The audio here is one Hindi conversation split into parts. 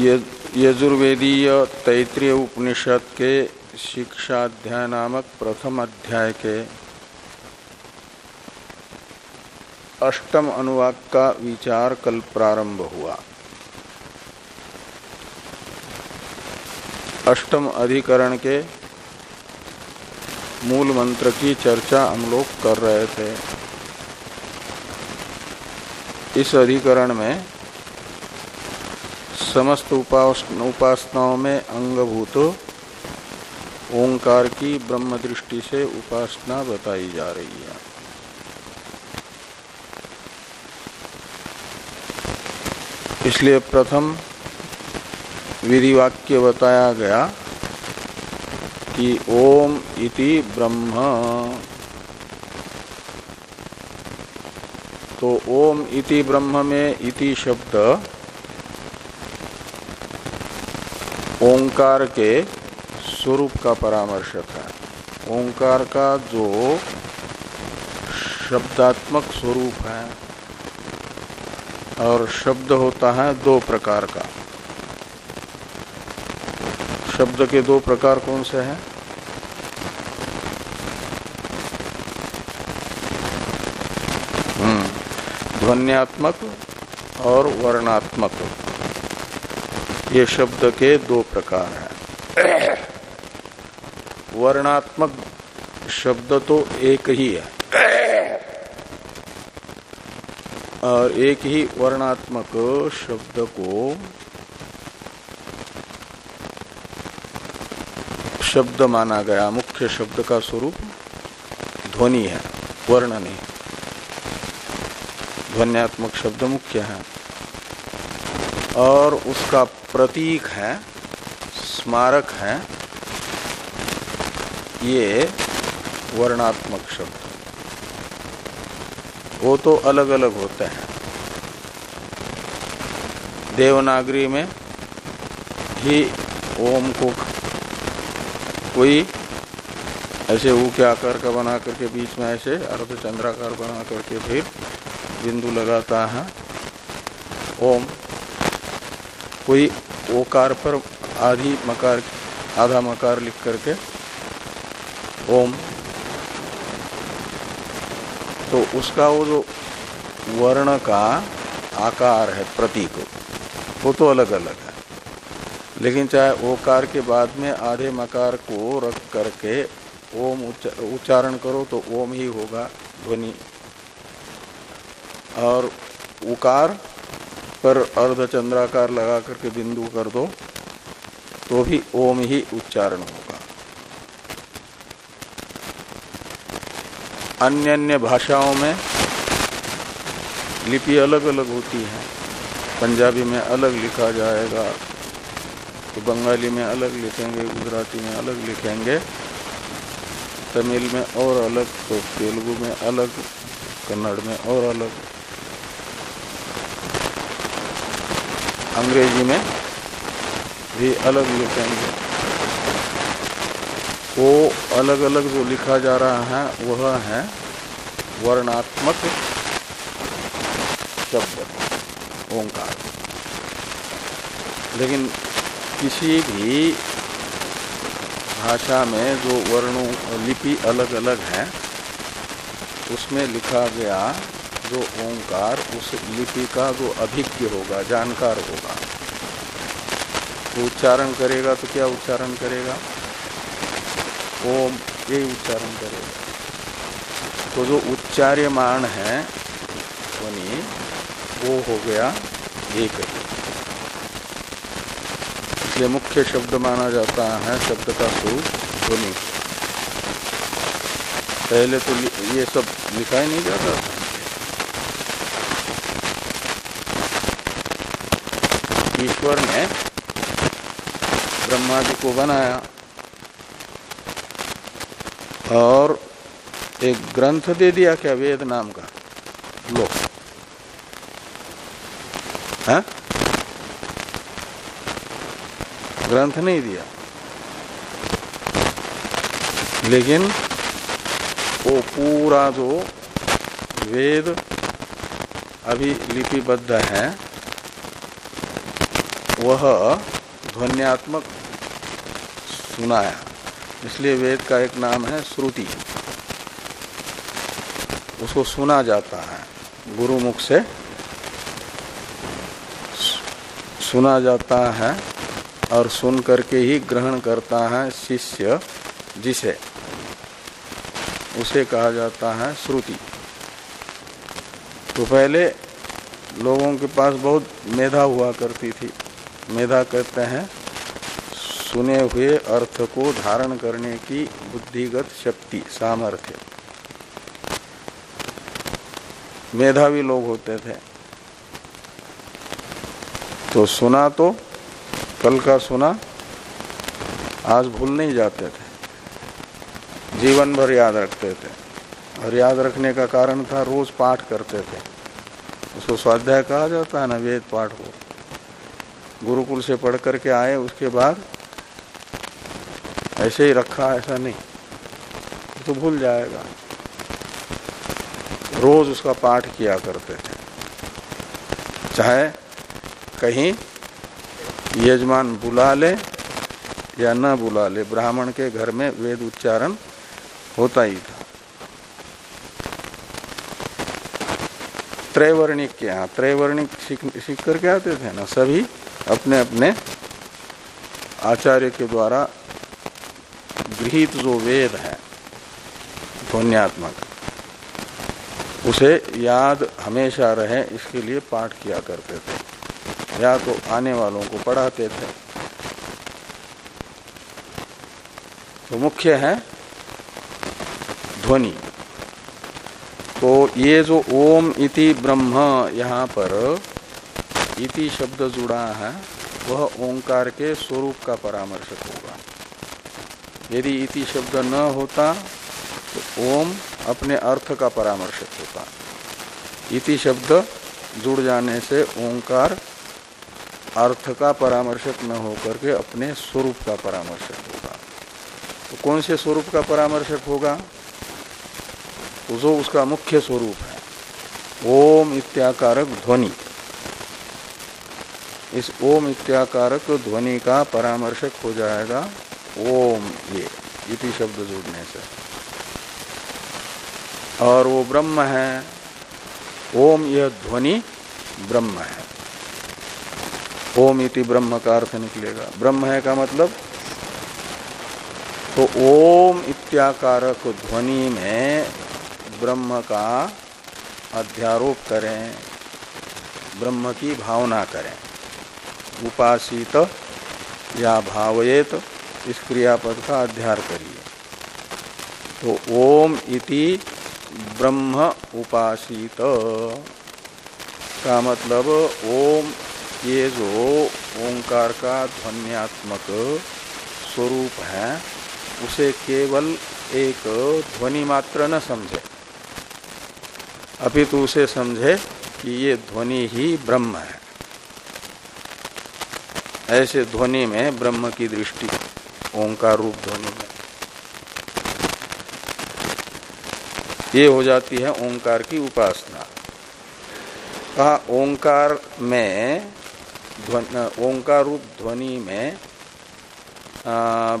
यजुर्वेदीय तैतृय उपनिषद के शिक्षाध्याय नामक प्रथम अध्याय के अष्टम अनुवाक का विचार कल प्रारंभ हुआ। अष्टम अधिकरण के मूल मंत्र की चर्चा हम लोग कर रहे थे। इस अधिकरण में समस्त उपास उपासनाओं में अंगभूत ओंकार की ब्रह्म दृष्टि से उपासना बताई जा रही है। इसलिए प्रथम विधि वाक्य बताया गया कि ओम इति ब्रह्म। तो ओम इति ब्रह्म में इति शब्द ओंकार के स्वरूप का परामर्शक है। ओंकार का जो शब्दात्मक स्वरूप है और शब्द होता है दो प्रकार का। शब्द के दो प्रकार कौन से हैं? हम्म, ध्वन्यात्मक और वर्णात्मक। ये शब्द के दो प्रकार हैं। वर्णात्मक शब्द तो एक ही है। और एक ही वर्णात्मक शब्द को शब्द माना गया। मुख्य शब्द का स्वरूप ध्वनि है, वर्ण नहीं। ध्वनियात्मक शब्द मुख्य है। और उसका प्रतीक है, स्मारक है, ये वर्णात्मक शब्द। वो तो अलग अलग होते हैं। देवनागरी में ही ओम को कोई ऐसे ऊ के आकार का बना करके बीच में ऐसे अर्ध चंद्राकार बना करके फिर बिंदु लगाता है। ओम कोई ओकार पर आधी मकार, आधा मकार लिख करके ओम। तो उसका वो जो वर्ण का आकार है प्रतीक, वो तो अलग अलग है। लेकिन चाहे ओकार के बाद में आधे मकार को रख करके ओम उच्चारण करो तो ओम ही होगा ध्वनि। और उकार पर अर्ध चंद्राकार लगा करके बिंदु कर दो तो भी ओम ही उच्चारण होगा। अन्य अन्य भाषाओं में लिपि अलग अलग होती है। पंजाबी में अलग लिखा जाएगा तो बंगाली में अलग लिखेंगे, गुजराती में अलग लिखेंगे, तमिल में और अलग तो तेलुगु में अलग, कन्नड़ में और अलग। अंग्रेज़ी में भी अलग लिखेंगे वो अलग अलग जो लिखा जा रहा है, वह है वर्णात्मक शब्द, ओंकार। लेकिन किसी भी भाषा में जो वर्णों, लिपि अलग अलग है, उसमें लिखा गया जो ओंकार, उस लिपि का जो अभिज्ञ होगा, जानकार होगा। वो उच्चारण करेगा तो क्या उच्चारण करेगा? ओम, ये उच्चारण करेगा। तो जो उच्चार्यमान है, ध्वनि, वो हो गया एक। इसलिए मुख्य शब्द माना जाता है, शब्द का स्वरूप, ध्वनि। पहले तो ये सब लिखा ही नहीं जाता। था ईश्वर ने ब्रह्मा जी को बनाया और एक ग्रंथ दे दिया क्या वेद नाम का? लो। है? ग्रंथ नहीं दिया। लेकिन वो पूरा जो वेद अभी लिपिबद्ध है वह ध्वनियात्मक सुनाया। इसलिए वेद का एक नाम है श्रुति। उसको सुना जाता है। गुरु मुख से सुना जाता है और सुन करके ही ग्रहण करता है शिष्य जिसे। उसे कहा जाता है श्रुति। तो पहले लोगों के पास बहुत मेधा हुआ करती थी। मेधा कहते हैं, सुने हुए अर्थ को धारण करने की बुद्धिगत शक्ति, सामर्थ्य। मेधावी लोग होते थे। तो सुना तो कल का सुना, आज भूल नहीं जाते थे। जीवन भर याद रखते थे। और याद रखने का कारण था, रोज पाठ करते थे। उसको स्वाध्याय कहा जाता है ना, वेद पाठ को। गुरुकुल से पढ़ करके आए, उसके बाद ऐसे ही रखा, ऐसा नहीं। तो भूल जाएगा। रोज उसका पाठ किया करते थे। चाहे कहीं यजमान बुला ले या न बुला ले, ब्राह्मण के घर में वेद उच्चारण होता ही था। त्रैवर्णिक के यहाँ, त्रैवर्णिक सीख सीख करके आते थे ना, सभी अपने अपने आचार्य के द्वारा गृहित जो वेद है ध्वनियात्मक उसे याद हमेशा रहे, इसके लिए पाठ किया करते थे, या तो आने वालों को पढ़ाते थे। तो मुख्य है ध्वनि। तो ये जो ओम इति ब्रह्म यहाँ पर इति शब्द जुड़ा है, वह ओंकार के स्वरूप का परामर्शक होगा। यदि इति शब्द न होता तो ओम अपने अर्थ का परामर्शक होता। इति शब्द जुड़ जाने से ओंकार अर्थ का परामर्शक न होकर के अपने स्वरूप का परामर्शक होगा। तो कौन से स्वरूप का परामर्शक होगा? तो जो उसका मुख्य स्वरूप है, ओम इत्याकारक ध्वनि। इस ओम इत्याकारक ध्वनि का परामर्शक हो जाएगा। ओम ये, इति शब्द जोड़ने से। और वो ब्रह्म है। ओम यह ध्वनि ब्रह्म है। ओम इति ब्रह्म का अर्थ निकलेगा। ब्रह्म है का मतलब? तो ओम इत्याकारक ध्वनि में ब्रह्म का अध्यारोप करें, ब्रह्म की भावना करें। उपासित, या भावयेत, इस क्रियापद का अध्यार करिए। तो ओम इति ब्रह्म उपासित। का मतलब ओम, ये जो ओंकार का ध्वनियात्मक स्वरूप है, उसे केवल एक ध्वनि मात्र न समझे। अपितु उसे समझे कि ये ध्वनि ही ब्रह्म है। ऐसे ध्वनि में, ब्रह्म की दृष्टि, ओंकार रूप ध्वनि में। ये हो जाती है ओंकार की उपासना। कहा, ओंकार में ओंकार रूप ध्वनि में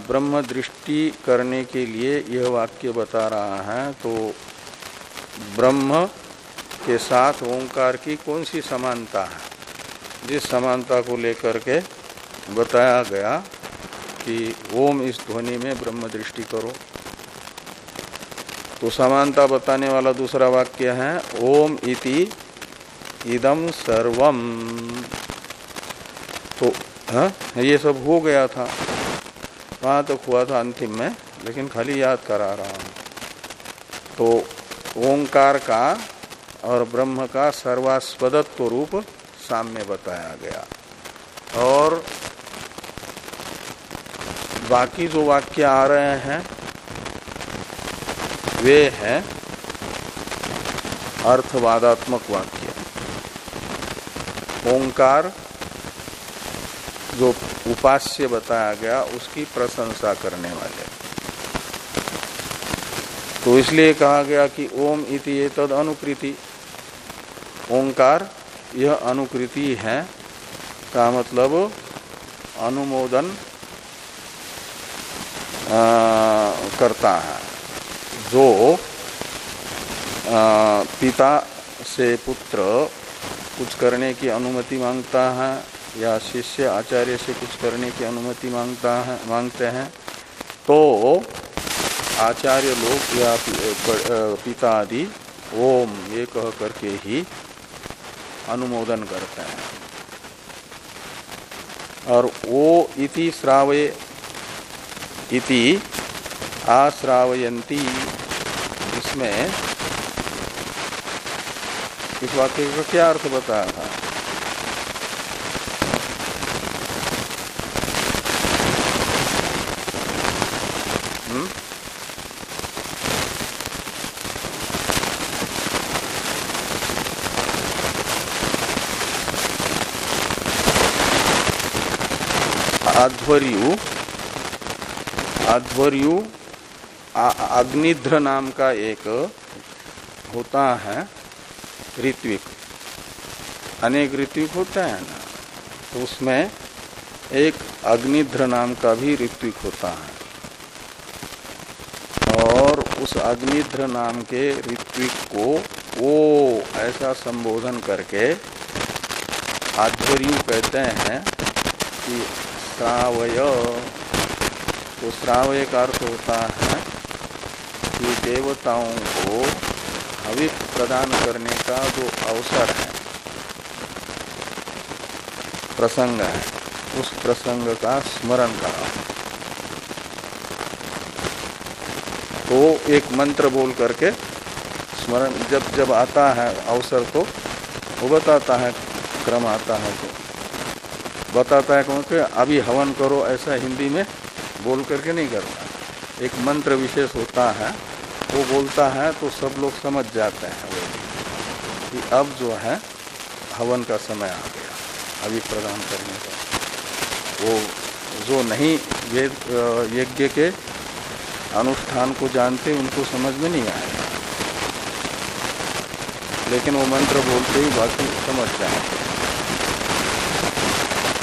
ब्रह्म दृष्टि करने के लिए यह वाक्य बता रहा है तो ब्रह्म के साथ ओंकार की कौन सी समानता है? जिस समानता को लेकर के बताया गया कि ओम इस ध्वनि में ब्रह्म दृष्टि करो। तो समानता बताने वाला दूसरा वाक्य है, ओम इति इदम सर्वम तो हाँ ये सब हो गया था। वहाँ तक हुआ था अंतिम में, लेकिन खाली याद करा रहा हूँ। तो ओंकार का और ब्रह्म का सर्वास्पदत्व रूप सामने बताया गया। और बाकी जो वाक्य आ रहे हैं, वे हैं अर्थवादात्मक वाक्य। ओंकार जो उपास्य बताया गया, उसकी प्रशंसा करने वाले। तो इसलिए कहा गया कि ओम इति ये तद अनुकृति। ओंकार, यह अनुकृति है, का मतलब अनुमोदन करता है। जो आ, पिता से पुत्र कुछ करने की अनुमति माँगता है या शिष्य आचार्य से कुछ करने की अनुमति माँगता है मांगते हैं तो आचार्य लोग या पिता आदि ओम ये कह करके ही अनुमोदन करते हैं। और ओ इति श्रावय इति आश्रावयंती इसमें इस वाक्य का क्या अर्थ बताया था हम्म? अध्वर्यु अग्निध्र नाम का एक होता है ऋत्विक। अनेक ऋत्विक होता है ना तो उसमें एक अग्निध्र नाम का भी ऋत्विक होता है। और उस अग्निध्र नाम के ऋत्विक को वो ऐसा संबोधन करके आध्वर्यु कहते हैं कि श्रावय। तो श्रावय का अर्थ होता है कि देवताओं को हविक प्रदान करने का जो अवसर है, प्रसंग है, उस प्रसंग का स्मरण करा। तो एक मंत्र बोल करके स्मरण जब जब आता है अवसर तो वो बताता है, क्रम आता है तो। बताता है क्योंकि अभी हवन करो ऐसा हिंदी में बोल करके नहीं करता। एक मंत्र विशेष होता है, वो बोलता है तो सब लोग समझ जाते हैं वो। कि अब जो है, हवन का समय आ गया, अभी प्रदान करने का। वो जो नहीं वेद यज्ञ के अनुष्ठान को जानते, उनको समझ में नहीं आएगा लेकिन वो मंत्र बोलते ही बाकी समझ जाएँगे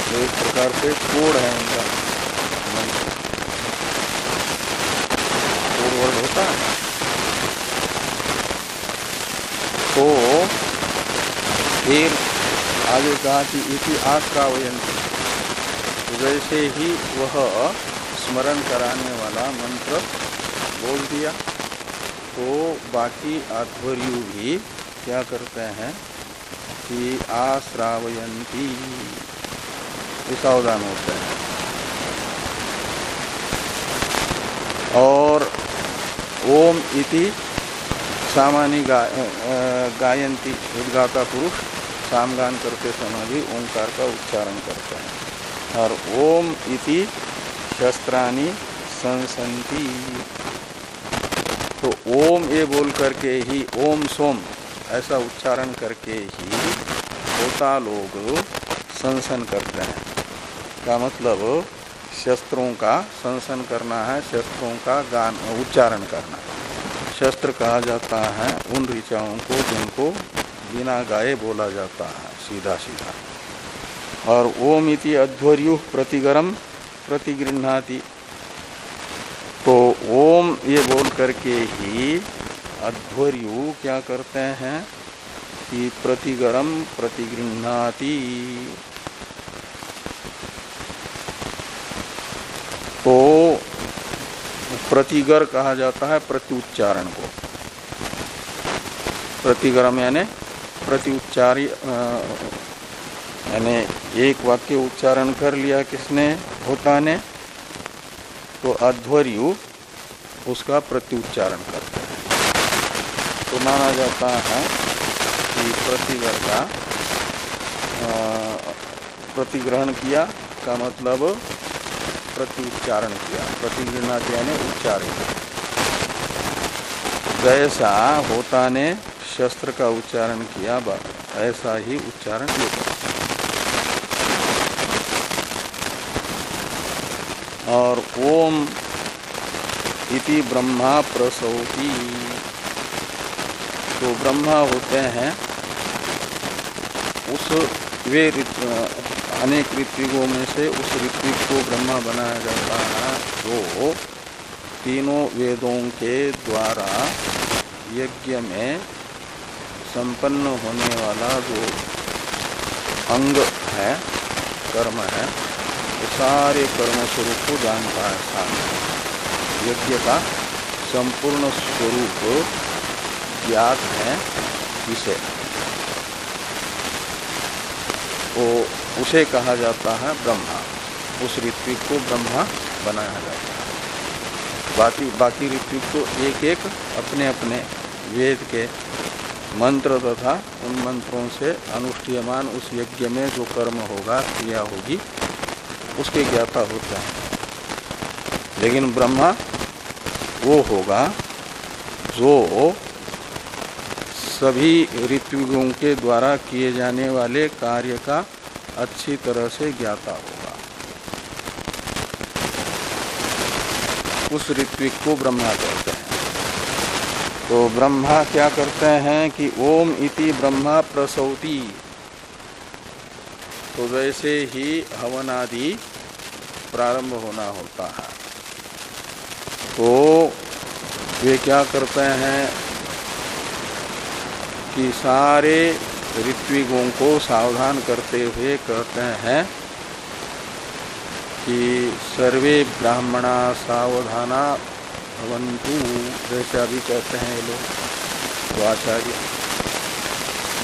तो एक प्रकार से कोड है उनका मंत्र कोड वर्ड होता है तो फिर आगे कहा कि का वयंत्र वैसे ही वह स्मरण कराने वाला मंत्र बोल दिया। तो बाकी अध्वर्यु भी क्या करते हैं कि आश्रावयंती सावधान होते हैं। और ओम इति सामान्य गा, गायंती उद्गाता पुरुष सामगान करते समय भी ओंकार का उच्चारण करते हैं। और ओम इति शस्त्राणी संसंति तो ओम ये बोल करके ही, ओम सोम, ऐसा उच्चारण करके ही होता लोग संसन करते हैं। का मतलब? शस्त्रों का संसन करना है, शस्त्रों का गान, उच्चारण करना। शस्त्र कहा जाता है, उन ऋचाओं को जिनको बिना गाए बोला जाता है सीधा सीधा और ओम इति अध्वर्यु प्रतिगरम प्रतिगृहती तो ओम ये बोल करके ही अध्वर्यु क्या करते हैं? कि प्रतिगरम प्रतिगृहती तो प्रतिगर कहा जाता है प्रत्युच्चारण को। प्रतिगरम यानी प्रत्युच्चारी यानी एक वाक्य उच्चारण कर लिया किसने? होता ने तो अध्वर्यु, उसका प्रत्युच्चारण करता है। तो माना जाता है कि प्रतिगर का प्रतिग्रहण किया का मतलब प्रत्युच्चारण किया प्रतिगृहणा यानी उच्चारण। जैसा होता ने शस्त्र का उच्चारण किया ऐसा ही उच्चारण ये और ओम इति ब्रह्मा प्रसौती। तो ब्रह्मा होते हैं, उस वे अनेक ऋत्विकों में से उस ऋत्विक को ब्रह्मा बनाया जाता है। जो तीनों वेदों के द्वारा यज्ञ में संपन्न होने वाला जो अंग है, कर्म है वो सारे कर्म स्वरूप को जानता है सामने। यज्ञ का संपूर्ण स्वरूप ज्ञात है इसे। वो उसे कहा जाता है ब्रह्मा। उस ऋत्विक को ब्रह्मा बनाया जाता है। बाकी बाकी ऋत्विक को एक एक अपने अपने वेद के मंत्र तथा उन मंत्रों से अनुष्ठीयमान उस यज्ञ में जो कर्म होगा, क्रिया होगी, उसके ज्ञाता होता है। लेकिन ब्रह्मा वो होगा जो सभी ऋत्विकों के द्वारा किए जाने वाले कार्य का अच्छी तरह से ज्ञाता होगा। उस ऋत्विक को ब्रह्मा कहते हैं। तो ब्रह्मा क्या करते हैं कि ओम इति ब्रह्मा प्रसौती। तो वैसे ही हवनादि प्रारंभ होना होता है। तो वे क्या करते हैं कि सारे ऋत्विकों को सावधान करते हुए कहते हैं कि सर्वे ब्राह्मणा सावधाना भवंतु जैसे अभी कहते हैं ये लोग तो आचार्य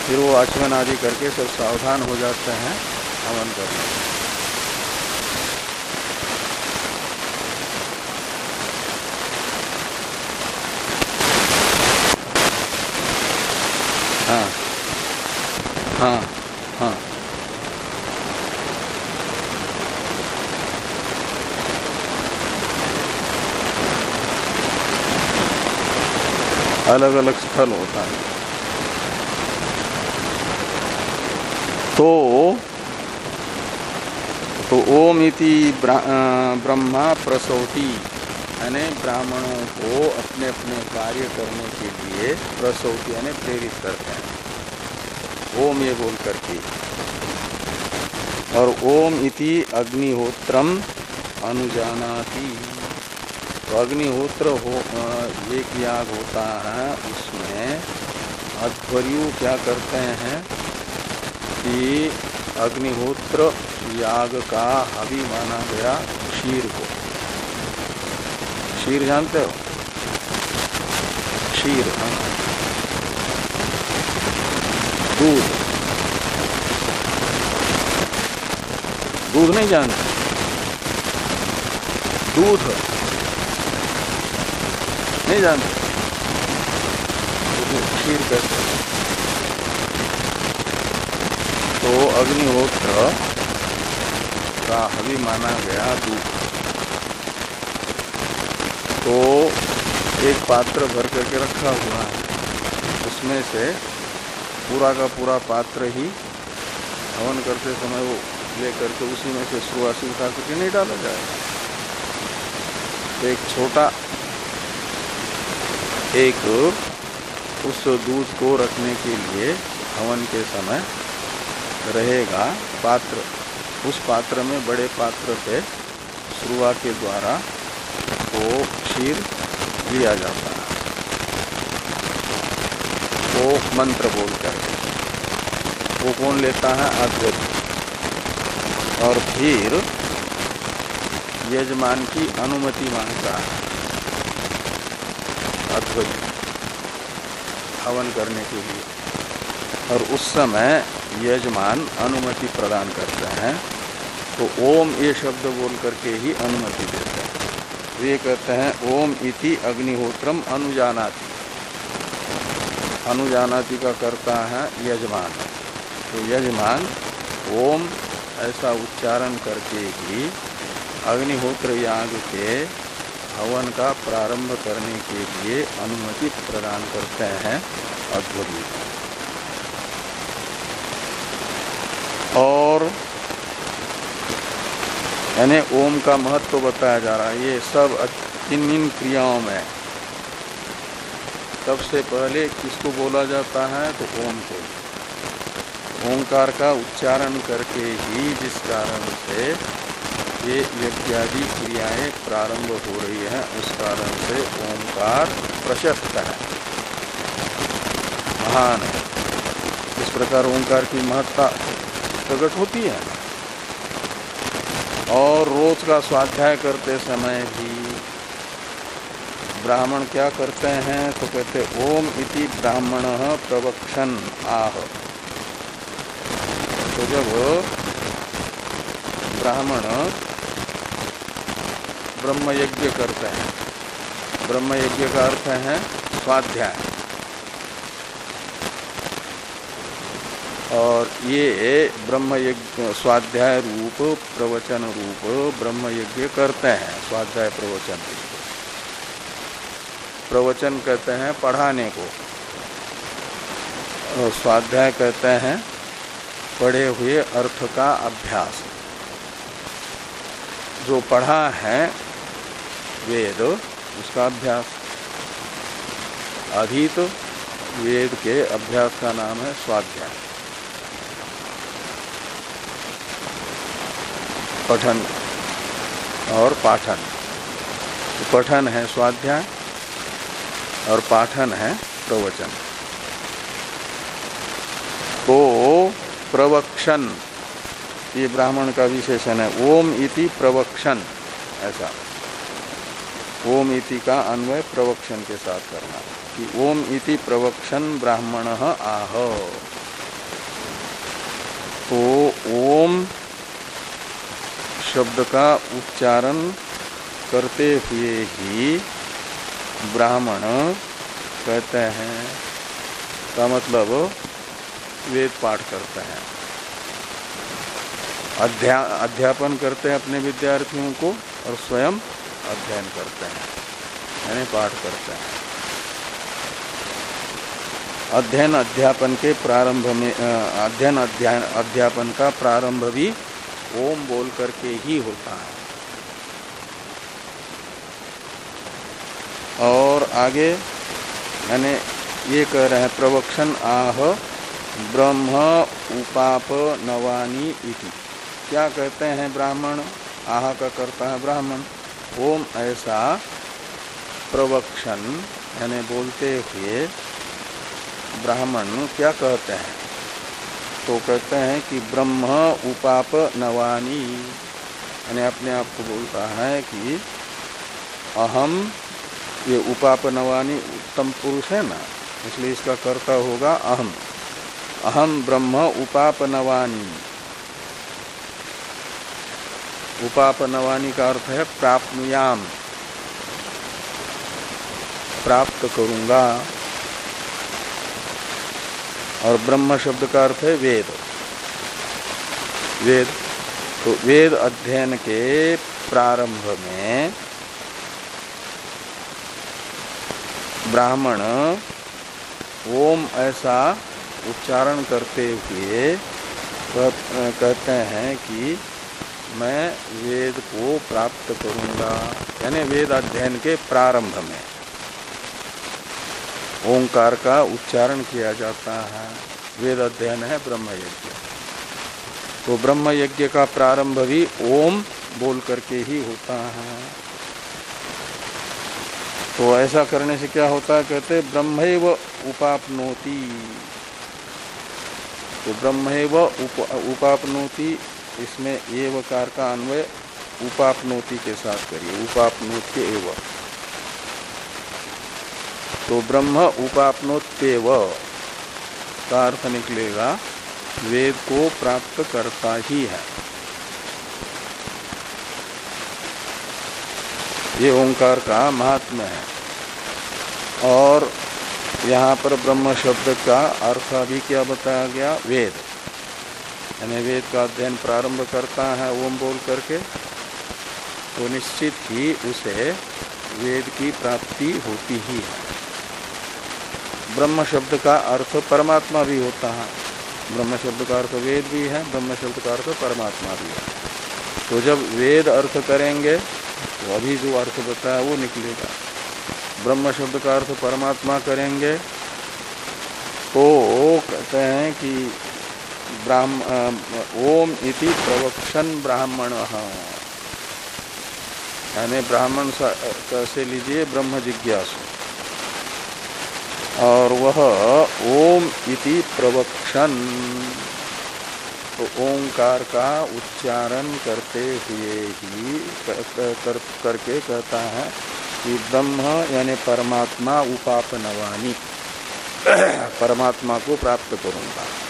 फिर वो आचमन आदि करके सब सावधान हो जाते हैं, हवन करने। हाँ। हाँ। अलग अलग स्थल होता है। तो तो ओम इति ब्रह्मा प्रसौती। यानी ब्राह्मणों को अपने अपने कार्य करने के लिए प्रसौती यानी प्रेरित करते हैं। ओम ये बोल करके। और ओम इति अग्निहोत्रम अनुजानाति। तो अग्निहोत्र हो एक याग होता है उसमें अध्वर्यु क्या करते हैं कि अग्निहोत्र याग का हवि माना गया क्षीर को। क्षीर जानते हो? क्षीर हाँ। दूध। दूध नहीं जानते? दूध। नहीं जानते खीर कहते तो अग्निहोत्र का हवि माना गया दूध तो एक पात्र भर करके रखा हुआ है। उसमें से पूरा का पूरा पात्र ही हवन करते समय वो ले करके उसी में से शुरुआती उठा करके नहीं डाला जाएगा। तो एक छोटा एक उस दूध को रखने के लिए हवन के समय रहेगा पात्र। उस पात्र में बड़े पात्र पे शुरुआत के द्वारा वो क्षीर लिया जाता है। वो मंत्र बोल करके वो कौन लेता है? अद्वैत और फिर यजमान की अनुमति माँगता है। अद्वैत हवन करने के लिए। और उस समय यजमान अनुमति प्रदान करते हैं। तो ओम ये शब्द बोल करके ही अनुमति देते हैं। तो ये कहते हैं, ओम इति अग्निहोत्रम अनुजानाति। अनुजानाति का करता है यजमान। तो यजमान ओम ऐसा उच्चारण करके ही अग्निहोत्र याग के हवन का प्रारंभ करने के लिए अनुमति प्रदान करते हैं अद्भुत और यानी ओम का महत्व बताया जा रहा है, ये सब इन इन क्रियाओं में। सबसे पहले किसको बोला जाता है? तो ओम को। ओंकार का उच्चारण करके ही जिस कारण से ये यज्ञादि क्रियाएँ प्रारंभ हो रही हैं उस कारण से ओंकार प्रशस्त है। महान है। इस प्रकार ओंकार की महत्ता प्रकट होती है। और रोज का स्वाध्याय करते समय भी ब्राह्मण क्या करते हैं तो कहते ओम इति ब्राह्मण प्रवक्षण आह। तो जब ब्राह्मण ब्रह्म यज्ञ करते हैं। ब्रह्म यज्ञ का अर्थ है स्वाध्याय। और ये ब्रह्म यज्ञ स्वाध्याय रूप, प्रवचन रूप ब्रह्म यज्ञ करते हैं, स्वाध्याय प्रवचन। प्रवचन कहते हैं पढ़ाने को। और स्वाध्याय कहते हैं पढ़े हुए अर्थ का अभ्यास। जो पढ़ा है वेद उसका अभ्यास अधीत वेद के अभ्यास का नाम है स्वाध्याय। पठन और पाठन। तो पठन है स्वाध्याय और पाठन है प्रवचन। तो प्रवक्षण ये ब्राह्मण का विशेषण है। ओम इति प्रवक्षण ऐसा। ओम इति का अन्वय प्रवक्षण के साथ करना कि ओम इति प्रवक्षण ब्राह्मण आह। तो ओम शब्द का उच्चारण करते हुए ही ब्राह्मण कहते हैं, का मतलब वेद पाठ करते हैं। अध्या, अध्यापन करते हैं अपने विद्यार्थियों को और स्वयं अध्ययन करते हैं, यानी पाठ करते हैं। अध्ययन अध्यापन के प्रारंभ में अध्ययन अध्यापन का प्रारंभ भी ओम बोल करके ही होता है। और आगे यानी ये कह रहे हैं प्रवक्षण आह ब्रह्म उपाप नवानी इति। क्या कहते हैं ब्राह्मण? आह का करता है ब्राह्मण। ओम ऐसा प्रवक्षण, यानी बोलते हुए ब्राह्मण क्या कहते हैं? तो कहते हैं कि ब्रह्म उपाप नवानी। यानी अपने आप को बोलता है कि अहम, ये उपाप नवानी उत्तम पुरुष है ना? इसलिए इसका कर्ता होगा अहम। अहम ब्रह्म उपाप नवानी। उपापनवानी का अर्थ है, प्राप्नुयाम। प्राप्त करूँगा। और ब्रह्म शब्द का अर्थ है वेद। वेद तो वेद अध्ययन के प्रारंभ में ब्राह्मण ओम ऐसा उच्चारण करते हुए कहते हैं कि मैं वेद को प्राप्त करूँगा यानी वेद अध्ययन के प्रारंभ में। ओंकार का उच्चारण किया जाता है वेद अध्ययन है ब्रह्म यज्ञ तो ब्रह्म यज्ञ का प्रारंभ भी ओम बोल करके ही होता है। तो ऐसा करने से क्या होता है कहते ब्रह्म उपापनोति। तो ब्रह्म उप, उपापनोति इसमें एवकार का अन्वय उपापनोति के साथ करिए। उपापनोत्य एव। तो ब्रह्म उपापनोत्यव का अर्थ निकलेगा, वेद को प्राप्त करता ही है। ये ओंकार का महात्म है। और यहाँ पर ब्रह्म शब्द का अर्थ अभी क्या बताया गया? वेद। यानी वेद का अध्ययन प्रारंभ करता है, ओम बोल करके। तो निश्चित ही उसे वेद की प्राप्ति होती ही है। ब्रह्म शब्द का अर्थ परमात्मा भी होता है। ब्रह्म शब्द का अर्थ वेद भी है, ब्रह्म शब्द का अर्थ परमात्मा भी है। तो जब वेद अर्थ करेंगे तो अभी जो अर्थ बताया वो निकलेगा। ब्रह्म शब्द का अर्थ परमात्मा करेंगे तो कहते हैं कि ब्राह्म ओम इति प्रवक्षन ब्राह्मण। यानी ब्राह्मण कैसे लीजिए ब्रह्म जिज्ञासु। और वह ओम इति प्रवक्षण तो ओंकार का उच्चारण करते हुए ही कर, कर, करके कहता है कि ब्रह्म यानी परमात्मा उपापनवानी। परमात्मा को प्राप्त करूँगा।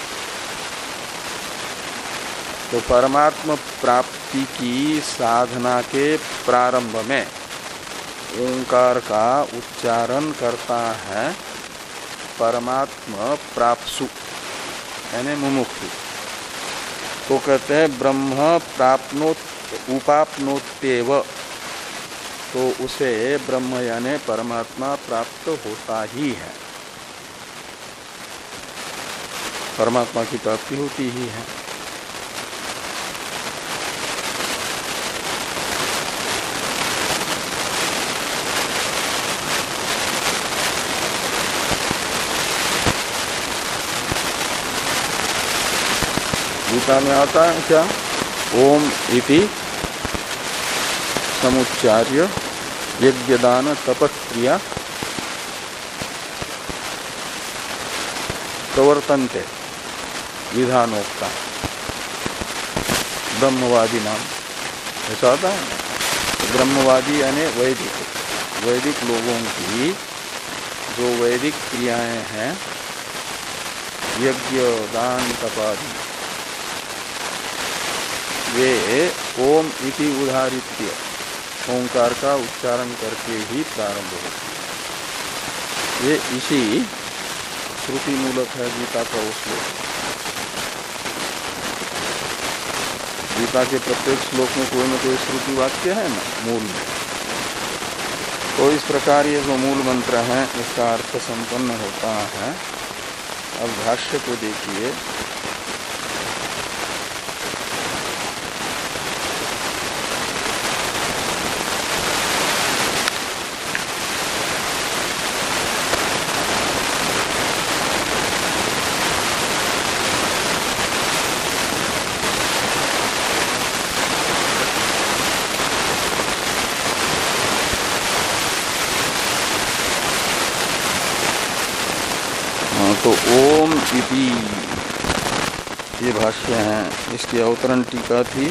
तो परमात्मा प्राप्ति की साधना के प्रारंभ में ओंकार का उच्चारण करता है परमात्मा प्राप्सु, यानी मुमुक्षु। तो कहते हैं ब्रह्म प्राप्नोत, उपापनोत्यव। तो उसे ब्रह्म यानी परमात्मा प्राप्त होता ही है। परमात्मा की प्राप्ति होती ही है। गीता में आता है क्या? ओम इति समुच्चार्य यज्ञदान तपक्रिया प्रवर्तनते विधानोक्ता। ब्रह्मवादी नाम। ऐसा आता है? ब्रह्मवादी यानी वैदिक। वैदिक लोगों की जो वैदिक क्रियाएँ हैं यज्ञ दान तपादि वे ओम इति उदाहरित्य। ओंकार का उच्चारण करके ही प्रारंभ होती है। ये इसी श्रुति मूलक है गीता का श्लोक। गीता के प्रत्येक श्लोक में कोई न कोई श्रुति वाक्य है ना, मूल में। तो इस प्रकार ये जो मूल मंत्र है, इसका अर्थ संपन्न होता है। अब भाष्य को देखिए तो इति ये भाष्य है, इसकी अवतरण टीका थी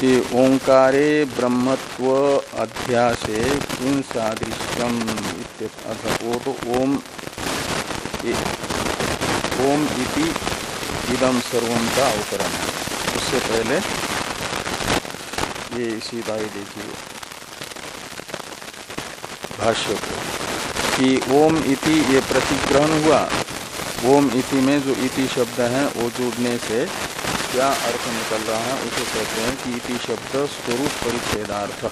कि ओंकारे ब्रह्मत्व अध्यासे किन सादृश्यम वो तो ओम ओम इति इदम सर्वम का अवतरण। है उससे पहले ये इसी दाई देखिए। भाष्य को। कि ओम इति ये प्रतिग्रहण हुआ। ओम इति में जो इति शब्द है, वो जुड़ने से क्या अर्थ निकल रहा है, उसे कहते हैं कि इति शब्द स्वरूप परिच्छेदार्थ।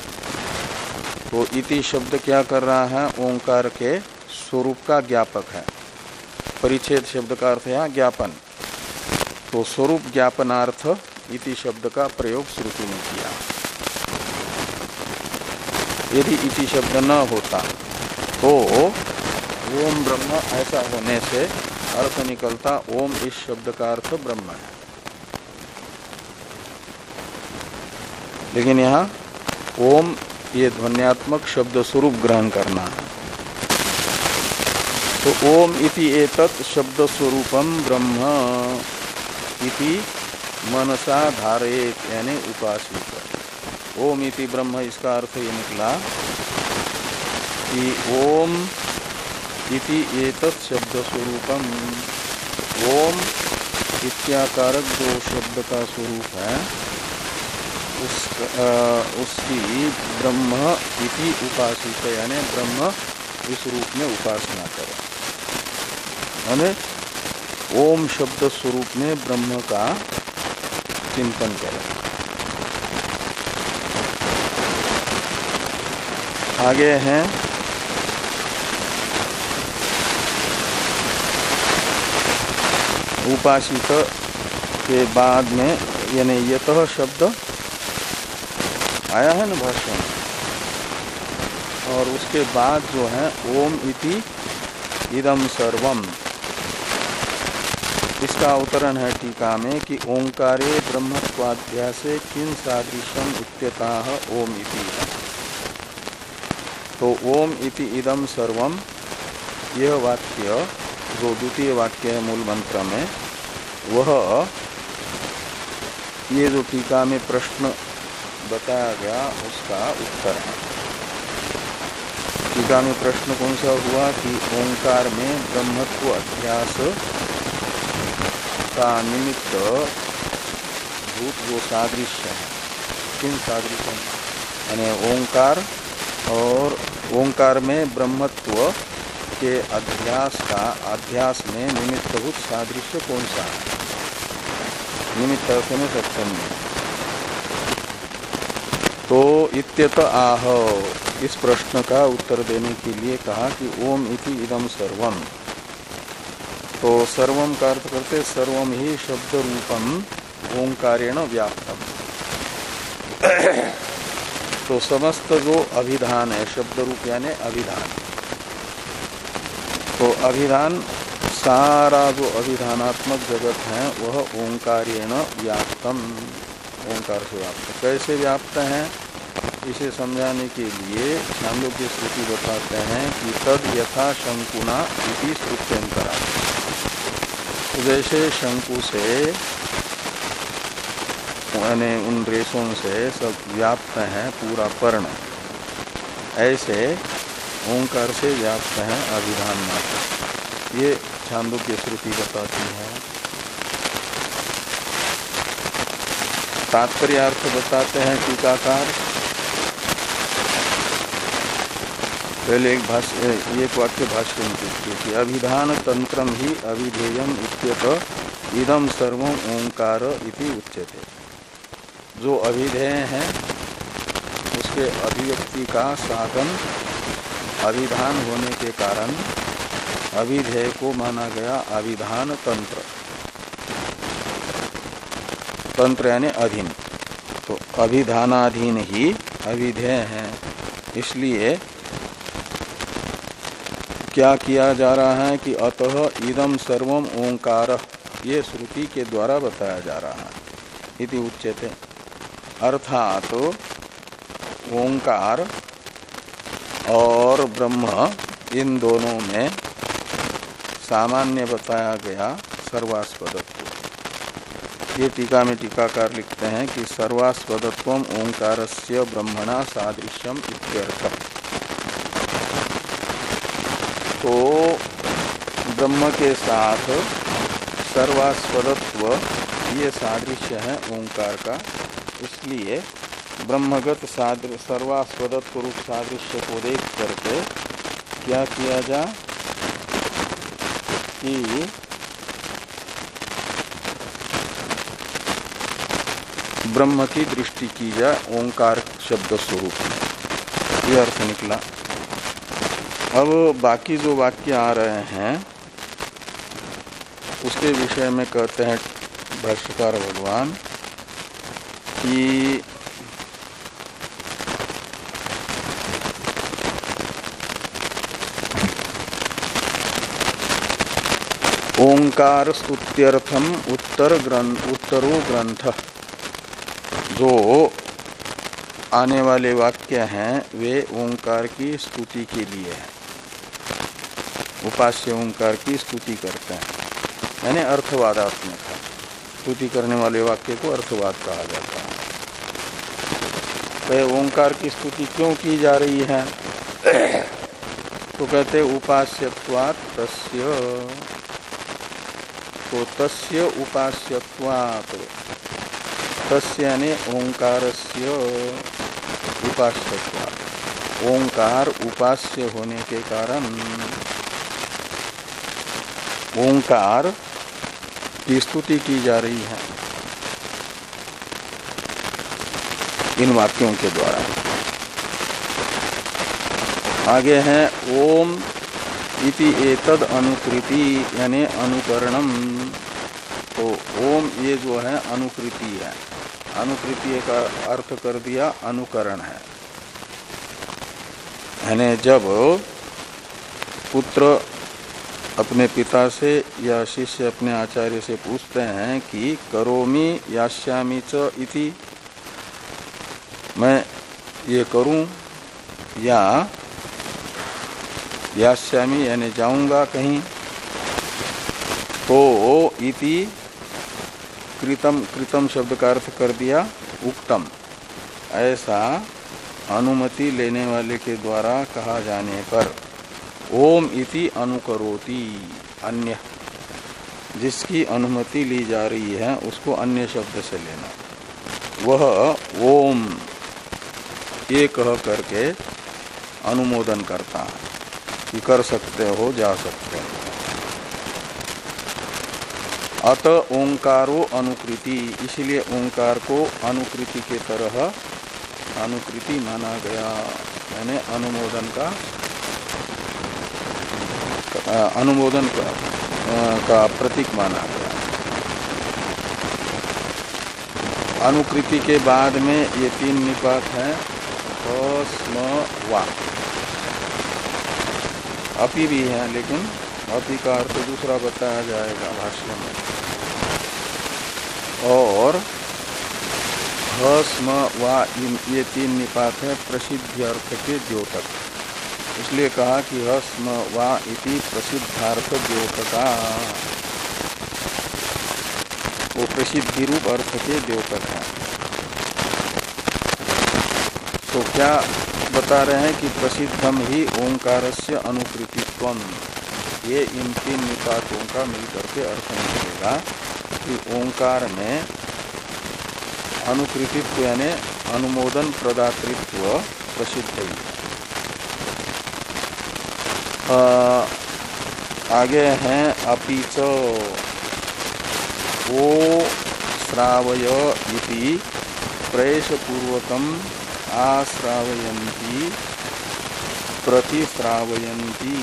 तो इति शब्द क्या कर रहा है, ओंकार के स्वरूप का ज्ञापक है। परिच्छेद शब्द का अर्थ है ज्ञापन। तो स्वरूप ज्ञापनार्थ इति शब्द का प्रयोग श्रुति ने किया? यदि इति शब्द न होता तो ओम ब्रह्म ऐसा होने से अर्थ निकलता ओम इस शब्द का अर्थ ब्रह्म है। लेकिन यहाँ ओम ये ध्वनियात्मक शब्द स्वरूप ग्रहण करना है। तो ओम इति एतत् शब्द स्वरूपम ब्रह्म इति मनसा धारयेत यानी उपासित। ओम इति ब्रह्म इसका अर्थ ये निकला। कि ओम इति एतत् शब्द स्वरूपम ओम इत्याकारक जो शब्द का स्वरूप है उस आ, उसकी ब्रह्म इति उपासित यानी ब्रह्म इस रूप में उपासना करें। यानी ओम शब्द स्वरूप में ब्रह्म का चिंतन करें। आगे हैं। उपासित के बाद में, यानी यत शब्द आया है ना भाष्य में। और उसके बाद जो है, ओम इति इदम सर्वम। इसका अवतरण है टीका में कि ओंकारे ब्रह्मत्वाध्यासे किन सादृश्यम इत्यता ओम इति। तो ओम इति इदम सर्वम, यह वाक्य जो द्वितीय वाक्य है मूल मंत्र में, वह ये जो टीका में प्रश्न बताया गया, उसका उत्तर है। टीका में प्रश्न कौन सा हुआ कि ओंकार में ब्रह्मत्व अध्यास का निमित्त भूत जो सादृश्य है? किन सादृश्य यानी ओंकार और ओंकार में ब्रह्मत्व के अध्यास का अध्यास में निमित्तभूत सादृश्य कौन सा है? निमित्त में सप्तम में तो इत्यत आह, इस प्रश्न का उत्तर देने के लिए कहा कि ओम इति इदम सर्वम। तो सर्वम का अर्थ करते सर्वम ही शब्द रूपम ओंकारेण व्याप्तम। तो समस्त जो अभिधान है शब्द रूप यानी अभिधान। तो अभिधान, सारा जो अभिधानात्मक जगत है, वह ओंकारेण व्याप्तम। ओंकार से व्याप्त। कैसे व्याप्त है? इसे समझाने के लिए की श्रुति बताते हैं कि तद यथा शंकुना इति श्रुत्यंतरा तो जैसे शंकु से, यानी उन रेशों से सब व्याप्त हैं पूरा पर्ण। ऐसे ओंकार से व्याप्त है अभिधान मात्र। ये छांदोग्य श्रुति बताती है। तात्पर्य अर्थ बताते हैं टीकाकार। पहले एक भाष्य एक वाक्य भाष्य में कि अभिधान तंत्र ही अभिधेयम इदम सर्व ओंकार उच्यते। जो अभिधेय है, उसके अभिव्यक्ति का साधन अभिधान होने के कारण अभिधेय को माना गया अभिधान तंत्र। तंत्र यानी अधीन। तो अभिधानाधीन ही अभिधेय है। इसलिए क्या किया जा रहा है कि अतः इदम सर्वम ओंकार, ये श्रुति के द्वारा बताया जा रहा है। इति उच्यते। अर्थात ओंकार और ब्रह्म इन दोनों में सामान्य बताया गया सर्वास्पदत्व ये टीका में टीकाकार लिखते हैं कि सर्वास्पदत्व ओंकार से ब्रह्मणा सादृश्यम इत्यर्थम। तो ब्रह्म के साथ सर्वास्पदत्व ये सादृश्य है ओंकार का, इसलिए ब्रह्मगत सर्वास्वदत्व रूप सादृश्य को देख करके क्या किया जा? कि ब्रह्म की दृष्टि की जाए ओंकार शब्द स्वरूप में। अर्थ निकला। अब बाकी जो वाक्य आ रहे हैं, उसके विषय में कहते हैं भाष्यकार भगवान कि ओंकार स्तुत्यर्थम उत्तर ग्रंथ उत्तरो ग्रंथ। जो आने वाले वाक्य हैं, वे ओंकार की स्तुति के लिए हैं। उपास्य ओंकार की स्तुति करते हैं। यानी अर्थवादात्मक है स्तुति करने वाले वाक्य को अर्थवाद कहा जाता है। तो ओंकार की स्तुति क्यों की जा रही है? तो कहते उपास्यवात तस्य। तो तस्य उपास्यवात तस्य यानी ओंकार से उपास्यवात ओंकार उपास्य होने के कारण ओंकार की स्तुति की जा रही है। इन वाक्यों के द्वारा। आगे हैं, ओम इति एतद अनुकृति, यानी अनुकरणम। तो ओम ये जो है, अनुकृति है। अनुकृति का अर्थ कर दिया, अनुकरण है। यानी जब पुत्र अपने पिता से या शिष्य अपने आचार्य से पूछते हैं कि करोमी याश्यामी च इति, मैं ये करूँ या याश्यामी यानी जाऊँगा कहीं तो इति कृतम कृतम शब्द का अर्थ कर दिया, उक्तम। ऐसा अनुमति लेने वाले के द्वारा कहा जाने पर, ओम इति अनुकरोति, अन्य। जिसकी अनुमति ली जा रही है, उसको अन्य शब्द से लेना। वह ओम, ये कह करके अनुमोदन करता है। कर सकते हो जा सकते हो। अत ओंकारो अनुकृति इसलिए ओंकार को अनुकृति के तरह अनुकृति माना गया। यानी अनुमोदन का अनुमोदन का, का प्रतीक माना गया। अनुकृति के बाद में ये तीन निपात हैं। स्म वा। अपी भी है, लेकिन अपी का अर्थ दूसरा बताया जाएगा भाष्य में। और हस्म वा ये तीन निपात है, प्रसिद्ध अर्थ के द्योतक। इसलिए कहा कि हस्म वा इति प्रसिद्धार्थ द्योतका। वो प्रसिद्धि रूप अर्थ के द्योतक है। तो क्या बता रहे हैं कि प्रसिद्धम ही ओंकार से अनुकृतित्व ये इन तीन निपातों का मिलकर के अर्थ निकलेगा कि ओंकार में अनुकृतित्व यानी अनुमोदन प्रदातृत्व प्रसिद्ध है। आगे हैं अपीच ओ श्रावय इति प्रेषपूर्वकम आश्रावयन्ति प्रतिश्रावयती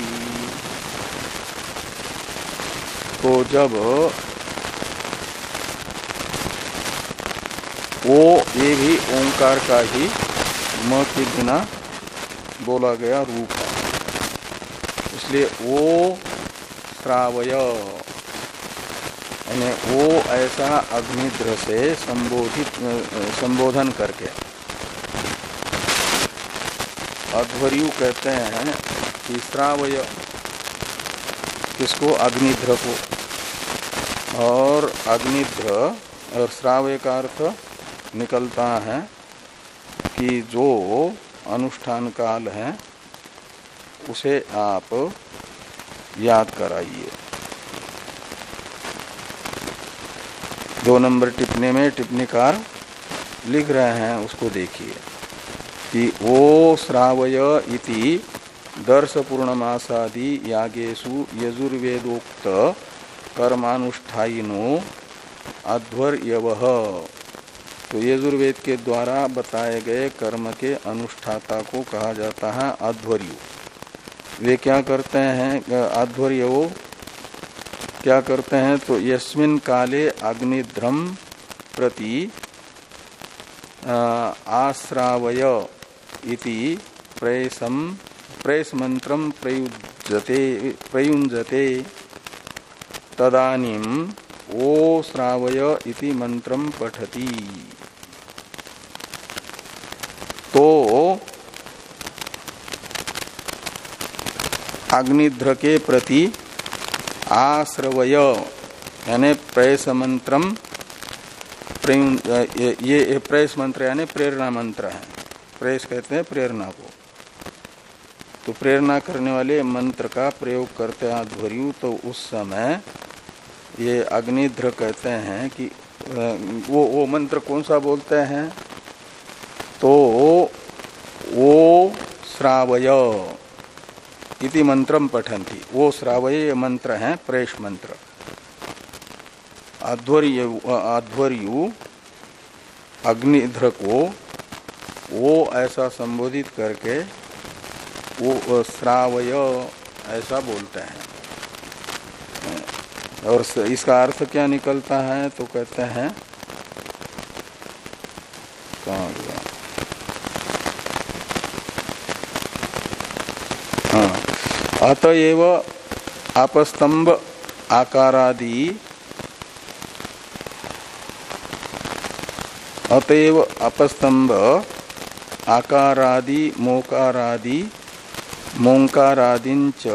तो जब वो ये भी ओंकार का ही म के बिना बोला गया रूप। है इसलिए वो श्रावय, यानी वो ऐसा अग्निद्र से संबोधित संबोधन करके अध्वर्यु कहते हैं कि श्रावय किसको? अग्निध्र को और अग्निध्र और श्रावय का अर्थ निकलता है कि जो अनुष्ठान काल है, उसे आप याद कराइए। दो नंबर टिप्पणी में टिप्पणीकार लिख रहे हैं, उसको देखिए। कि ओ श्रावय इति दर्श पूर्णमासादि यागेशु यजुर्वेदोक्त कर्मानुष्ठाइनो अध्वर्यव। तो यजुर्वेद के द्वारा बताए गए कर्म के अनुष्ठाता को कहा जाता है अध्वर्यु। वे क्या करते हैं, अध्वर्य? क्या करते हैं तो यस्मिन काले अग्निध्रम प्रति आश्रावय। इति प्रेसम प्रेस मंत्र प्रयुजते प्रयुंजते तदानीम ओ श्रावय इति मंत्रम पठती। तो अग्निध्र के प्रति आश्रवय, यानी प्रेस मंत्र ये प्रेस मंत्र यानी प्रेरणा मंत्र है। प्रेस कहते हैं प्रेरणा को। तो प्रेरणा करने वाले मंत्र का प्रयोग करते हैं ध्वर्यु तो उस समय ये अग्निध्र कहते हैं कि वो वो मंत्र कौन सा बोलते हैं? तो वो श्रावय इति मंत्रम पठंती वो श्रावय मंत्र है, प्रेष मंत्र। अध्वर्यु अग्निध्र को वो ऐसा संबोधित करके वो श्रावय ऐसा बोलते हैं। और इसका अर्थ क्या निकलता है तो कहते हैं, कहा गया? हाँ। अतएव अपस्तंभ आकारादि अतएव अपस्तंभ आकारादि, मोकारादि मोंकारादिच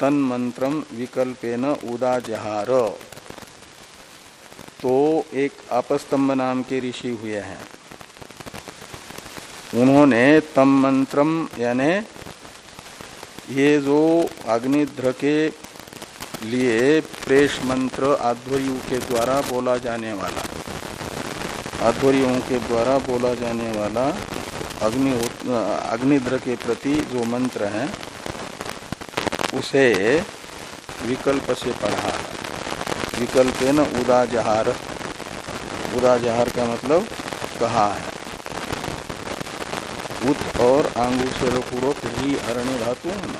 तन्मंत्र विकल्पेन उदाजहार। तो एक अपस्तंभ नाम के ऋषि हुए हैं। उन्होंने तम मंत्रम यानी ये जो अग्निध्र के लिए प्रेष मंत्र आध्वर्यु के द्वारा बोला जाने वाला, आध्वर्यों के द्वारा बोला जाने वाला अग्नि अग्निध्र के प्रति जो मंत्र है, उसे विकल्प से पढ़ा। विकल्प न उदाजहार। उदाजहार का मतलब कहा है। उत और आंगू से पूर्वक ही अरण्य धातु ना?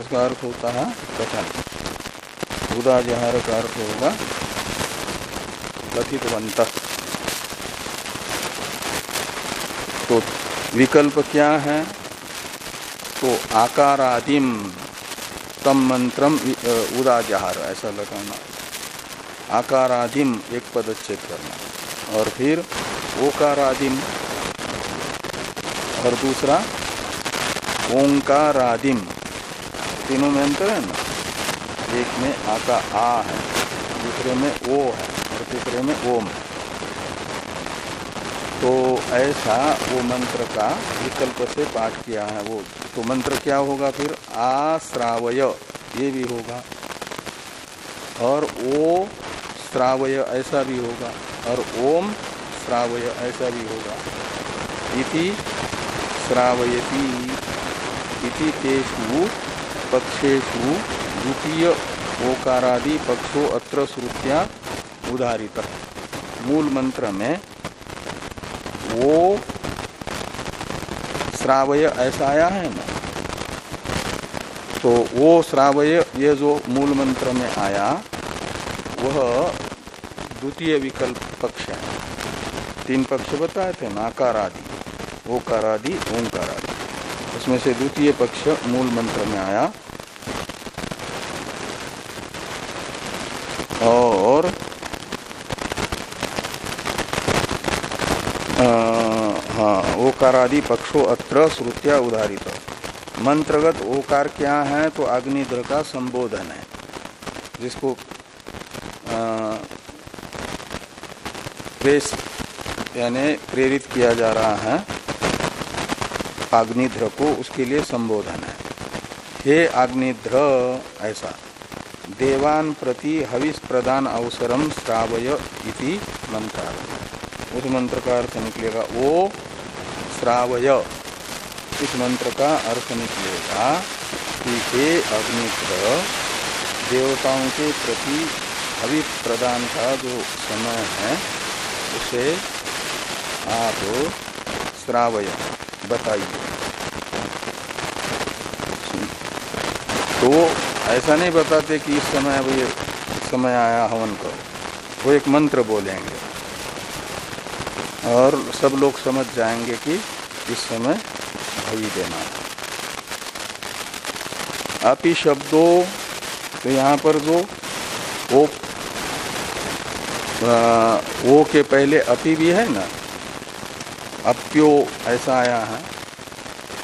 उसका अर्थ होता है कथन। उदाजहार का अर्थ होगा कथितवंत। तो विकल्प क्या है? तो आकारादिम तम मंत्रम उदाजहार, ऐसा लगाना। आकारादिम एक पदच्छेद करना। और फिर ओकारादिम, और दूसरा ओंकारादिम। तीनों में अंतर है ना? एक में आका आ है, दूसरे में ओ है, और तीसरे में ओम। है तो ऐसा वो मंत्र का विकल्प से पाठ किया है वो। तो मंत्र क्या होगा फिर? आश्रावय ये भी होगा। और ओ श्रावय, ऐसा भी होगा। और ओम श्रावय, ऐसा भी होगा। इति श्रावयती। इति तेषु द्वितीय ओकारादि पक्षो अत्र श्रुत्या उदारित। मूल मंत्र में वो श्रावय ऐसा आया है ना? तो वो श्रावय, ये जो मूल मंत्र में आया, वह द्वितीय विकल्प पक्ष है। तीन पक्ष बताए थे नाकारादि ओकारादि, ओंकारादि। उसमें से द्वितीय पक्ष मूल मंत्र में आया और हाँ ओकारादि पक्षों अत्र श्रुत्या उदारित। मंत्रगत ओकार क्या है तो अग्निद्र का संबोधन है। जिसको प्रेस यानी प्रेरित किया जा रहा है अग्निध्र को उसके लिए संबोधन है। हे अग्निध्र ऐसा, देवान प्रति हविष प्रदान अवसरम श्रावय इति मंत्र उस मंत्र का अर्थ निकलेगा वो श्रावय। इस मंत्र का अर्थ निकलेगा कि हे अग्निध्र देवताओं के प्रति हवि प्रदान का जो समय है, उसे आप श्रावय, बताइए। तो ऐसा नहीं बताते कि इस समय अब ये समय आया हवन का। वो एक मंत्र बोलेंगे। और सब लोग समझ जाएँगे कि इस समय भई देना है। अपी शब्दों तो यहाँ पर जो वो वो के पहले अपी भी है ना अप्यो ऐसा आया है?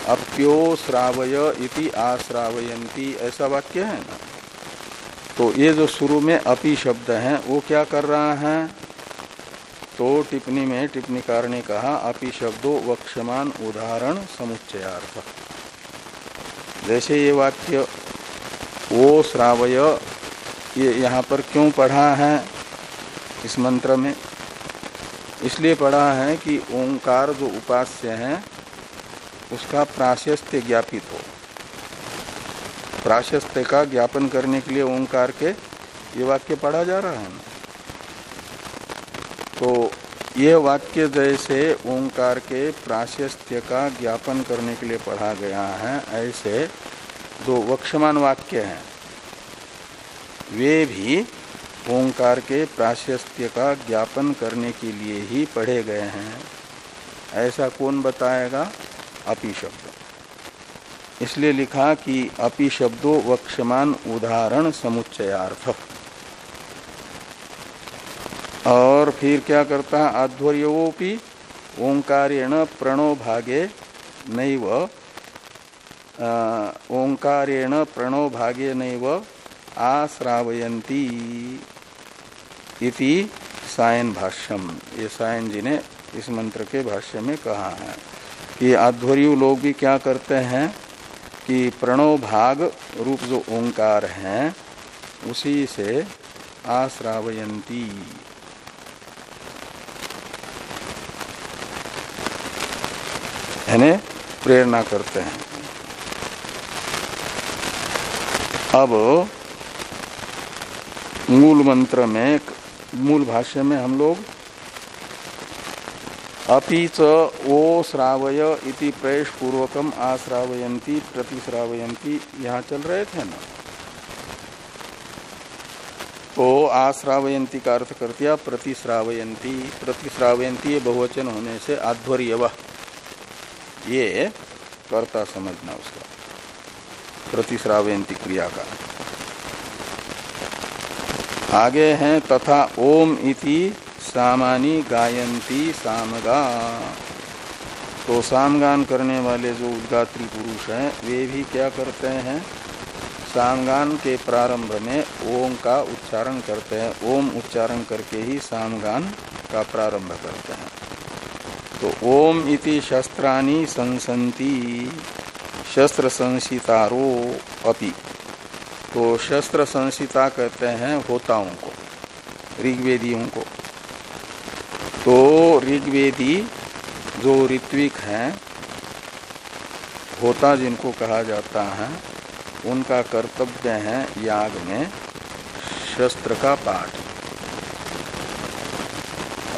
अप्यो श्रावय इति आश्रावयंती, ऐसा वाक्य है ना? तो ये जो शुरू में अपि शब्द है, वो क्या कर रहा है? तो टिप्पणी में टिप्पणीकार ने कहा अपि शब्दों वक्षमान उदाहरण समुच्चयार्थ. जैसे ये वाक्य वो श्रावय, ये यहाँ पर क्यों पढ़ा है? इस मंत्र में। इसलिए पढ़ा है कि ओंकार जो उपास्य है, उसका प्राशस्त्य ज्ञापित हो। प्राशस्त्य का ज्ञापन करने के लिए ओंकार के ये वाक्य पढ़ा जा रहा है ना? यह वाक्य जैसे ओंकार के प्राशस्त्य का ज्ञापन करने के लिए पढ़ा गया है, ऐसे दो वक्षमान वाक्य हैं। वे भी ओंकार के प्राशस्त्य का ज्ञापन करने के लिए ही पढ़े गए हैं। ऐसा कौन बताएगा? अपी शब्द। इसलिए लिखा कि अपि शब्दों वक्षमान उदाहरण समुच्चयार्थ। और फिर क्या करता है? अध्वर्योपि ओंकारेण प्रणो भागे नैव ओंकारेण प्रणो भागे नैव आश्रावयती इति सायन भाष्यम। ये सायन जी ने इस मंत्र के भाष्य में कहा है कि अध्वर्यु लोग भी क्या करते हैं कि प्रणव भाग रूप जो ओंकार हैं, उसी से आश्रावयंती यानी प्रेरणा करते हैं। अब मूल मंत्र में, मूल भाष्य में हम लोग अपि च ओ श्रावय इति प्रयश पूर्वकम आश्रावयंती प्रतिश्रावयंती यहाँ चल रहे थे ना? तो आश्रावयंती का अर्थ कर दिया प्रतिश्रावयंती प्रतिश्रावयंती बहुवचन होने से आध्वर्य ये कर्ता समझना उसका। प्रतिश्रावयंती क्रिया का। आगे हैं तथा ओम इति सामानी गायंती सामगा। तो सामगान करने वाले जो उद्गात्री पुरुष हैं, वे भी क्या करते हैं? सामगान के प्रारंभ में ओम का उच्चारण करते हैं। ओम उच्चारण करके ही सामगान का प्रारंभ करते हैं। तो ओम इति शस्त्राणी संसंति शस्त्र संसितारो अपि। तो शस्त्र संसिता कहते हैं होताओं को, ऋग्वेदियों को। तो ऋग्वेदी जो ऋत्विक हैं, होता जिनको कहा जाता है, उनका कर्तव्य है याग में शस्त्र का पाठ।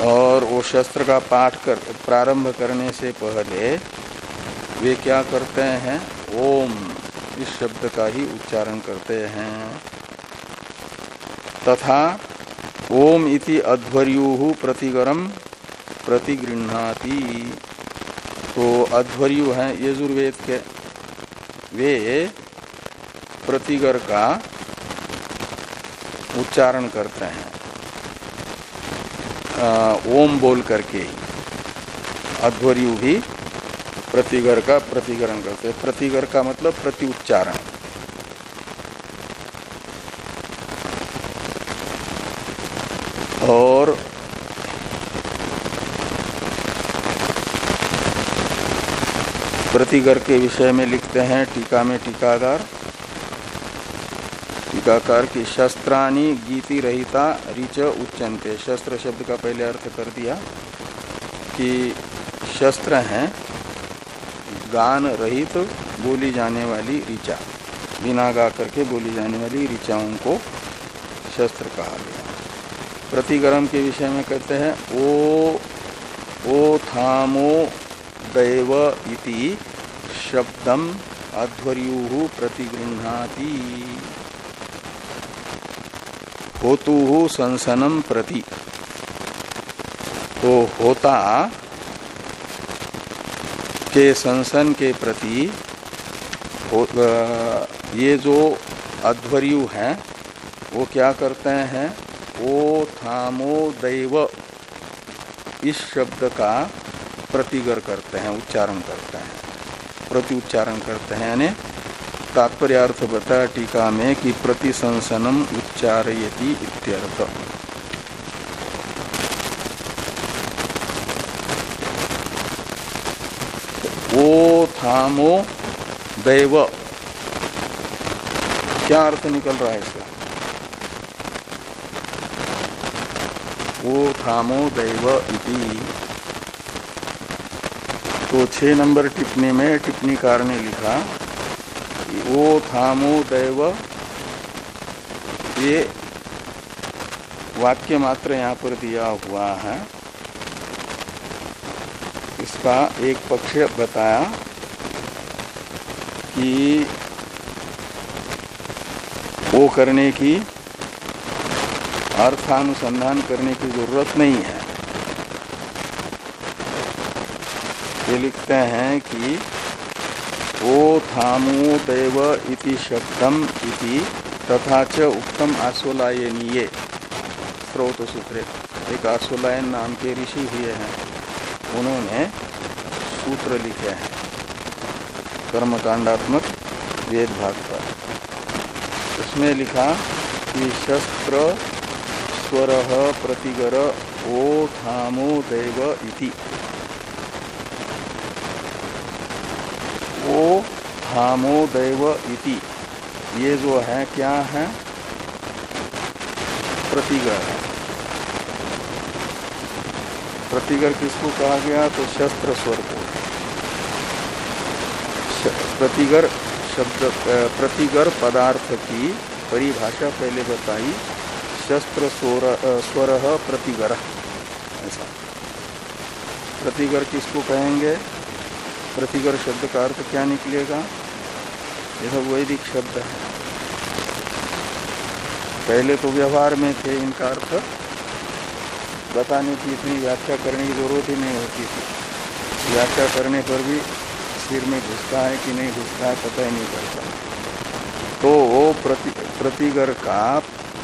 और वो शस्त्र का पाठ कर, प्रारंभ करने से पहले वे क्या करते हैं? ओम, इस शब्द का ही उच्चारण करते हैं। तथा ओम इति अध्वर्यु प्रतिगरम प्रतिगृहती तो अध्वर्यु हैं यजुर्वेद के। वे प्रतिगर का उच्चारण करते हैं। ओम बोल करके अध्वर्यु भी प्रतिगर का प्रतिकरण करते प्रतिगर का मतलब प्रति उच्चारण और प्रतिगर के विषय में लिखते हैं टीका में टीकाकार टीकाकार की शस्त्राणी गीति रहिता रिच उच्चनते शस्त्र शब्द का पहले अर्थ कर दिया कि शस्त्र हैं गान रहित तो बोली जाने वाली ऋचा। बिना गा करके बोली जाने वाली ऋचाओं को शस्त्र कहा गया। प्रतिगरम के विषय में कहते हैं, ओ ओ थामो दैव इति शब्दम अध्वर्यु प्रतिगृहती होतु संसनम प्रति। तो होता के संसन के प्रति ये जो अध्वर्यु हैं, वो क्या करते हैं? ओ थामो दैव इस शब्द का प्रतिगर करते हैं, उच्चारण करते हैं। प्रति उच्चारण करते हैं यानी तात्पर्यार्थ बता टीका में कि प्रतिसंसनम उच्चारयति इत्यर्थ। ओ थामो दैव। क्या अर्थ निकल रहा है इसका? वो थामो दैव इति। तो छह नंबर टिप्पणी में टिप्पणी कार ने लिखा वो थामो दैव। ये वाक्य मात्र यहाँ पर दिया हुआ है। इसका एक पक्ष बताया कि वो करने की अर्थानुसंधान करने की ज़रूरत नहीं है। ये लिखते हैं कि ओ थामो देव इति शब्दम इति तथा च उत्तम आसोलायनीय। स्रोत सूत्र। एक आसोलायन नाम के ऋषि हुए हैं। उन्होंने सूत्र लिखे हैं। कर्मकांडात्मक वेद भाग पर उसमें लिखा कि शस्त्र स्वर प्रतिगर ओ थामो देव इति। थामो दैव इति। ये जो है, क्या है? प्रतिगर। प्रतिगर किसको कहा गया? तो शस्त्र स्वर को। प्रतिगर शब्द प्रतिगर पदार्थ की परिभाषा पहले बताई। शस्त्र स्वर प्रतिगर। ऐसा। प्रतिगर किसको कहेंगे? प्रतिगर शब्द का अर्थ क्या निकलेगा? यह सब वैदिक शब्द है। पहले तो व्यवहार में थे, इनका अर्थ बताने की इतनी व्याख्या करने की ज़रूरत ही नहीं होती थी। व्याख्या करने पर भी सिर में घुसता है कि नहीं घुसता है, पता ही नहीं करता तो वो प्रति, प्रतिगर का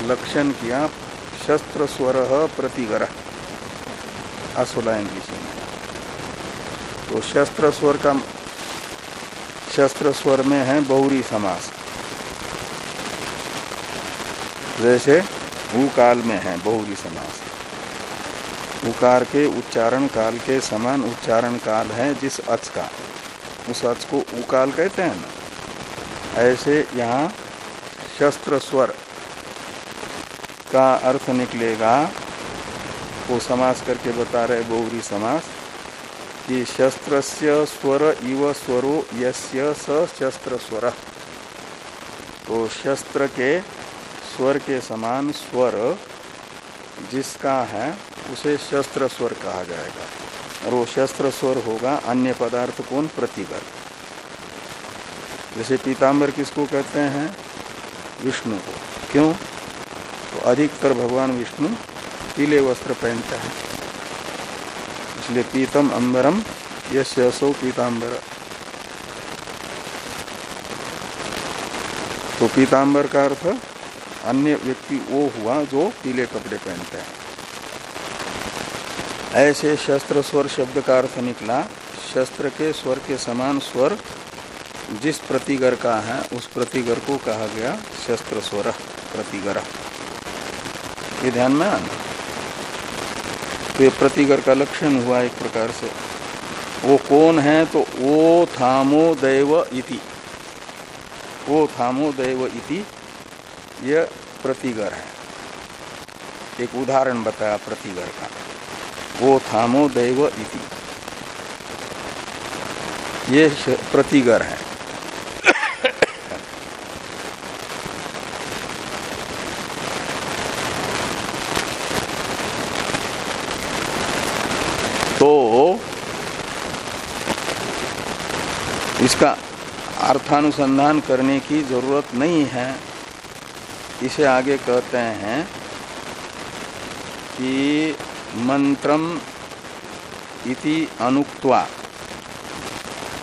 लक्षण किया, शस्त्र स्वर प्रतिगर। असोलायन ऋषि में तो शस्त्र स्वर का शस्त्र स्वर में है बहुरी समास। जैसे काल में है बहुरी समास। उकार के उच्चारण काल के समान उच्चारण काल है जिस अच का। उस अच को उकाल कहते हैं ना। ऐसे यहाँ शस्त्र स्वर का अर्थ निकलेगा। वो समास करके बता रहे बहुरी समास। कि शस्त्र स्वर इव स्वरो यस्य स शस्त्र स्वर तो शस्त्र के स्वर के समान स्वर, जिसका है, उसे शस्त्र स्वर कहा जाएगा। और वो शस्त्र स्वर होगा अन्य पदार्थ कौन? प्रतिगर जैसे पीताम्बर किसको कहते हैं? विष्णु को। क्यों? तो अधिकतर भगवान विष्णु पीले वस्त्र पहनते हैं। इसलिए पीतम अंबरम यश यशो पीताम्बर तो पीताम्बर का अर्थ, अन्य व्यक्ति वो हुआ जो पीले कपड़े पहनते हैं। ऐसे शस्त्र स्वर शब्द का अर्थ निकला, शस्त्र के स्वर के समान स्वर जिस प्रतिगर का है, उस प्रतिगर को कहा गया शस्त्र स्वर, प्रतिगर। ये ध्यान में आना। तो ये प्रतिगर का लक्षण हुआ एक प्रकार से। वो कौन है तो ओ थामो दैव इति। ओ थामो दैव इति यह प्रतिगर है। एक उदाहरण बताया प्रतिगर का। वो थामो दैव इति। ये प्रतिगर है। तो इसका अर्थानुसंधान करने की ज़रूरत नहीं है। इसे आगे कहते हैं कि मंत्रम इति अनुक्त्वा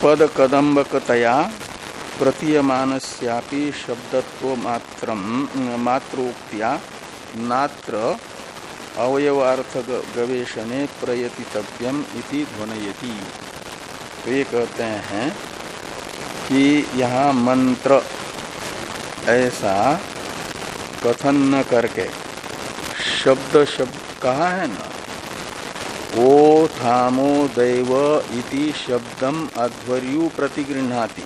पद कदम्बकतया प्रतीयमानस्यापि शब्दत्व मात्रम मात्रोक्तिया नात्र अवयवार्थ गवेशने प्रयतितव्यम इति ध्वनयति। तो ये कहते हैं कि यहाँ मंत्र ऐसा कथन न करके, शब्द शब्द, कहा है ना? ओ थामो दैव इति शब्दम अध्वर्यु प्रतिगृहाति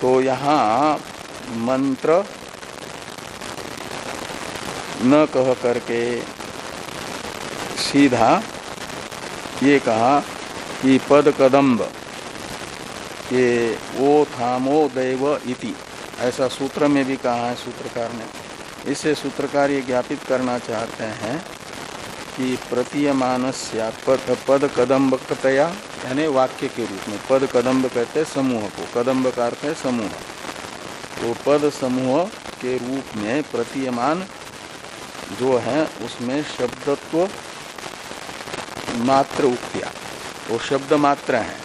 तो यहाँ मंत्र न कह करके सीधा ये कहा कि पद कदम्ब ये ओ थामो दैव इति। ऐसा सूत्र में भी कहा है सूत्रकार ने। इससे सूत्रकार ये ज्ञापित करना चाहते हैं कि प्रतीयमान पद, पद कदम्बकतया यानी वाक्य के रूप में। पद कदम्ब कहते हैं समूह को। कदम्ब का अर्थ है समूह। तो पद समूह के रूप में प्रतीयमान जो है, उसमें शब्दत्व मात्र उक्तिया। वो शब्द मात्र है।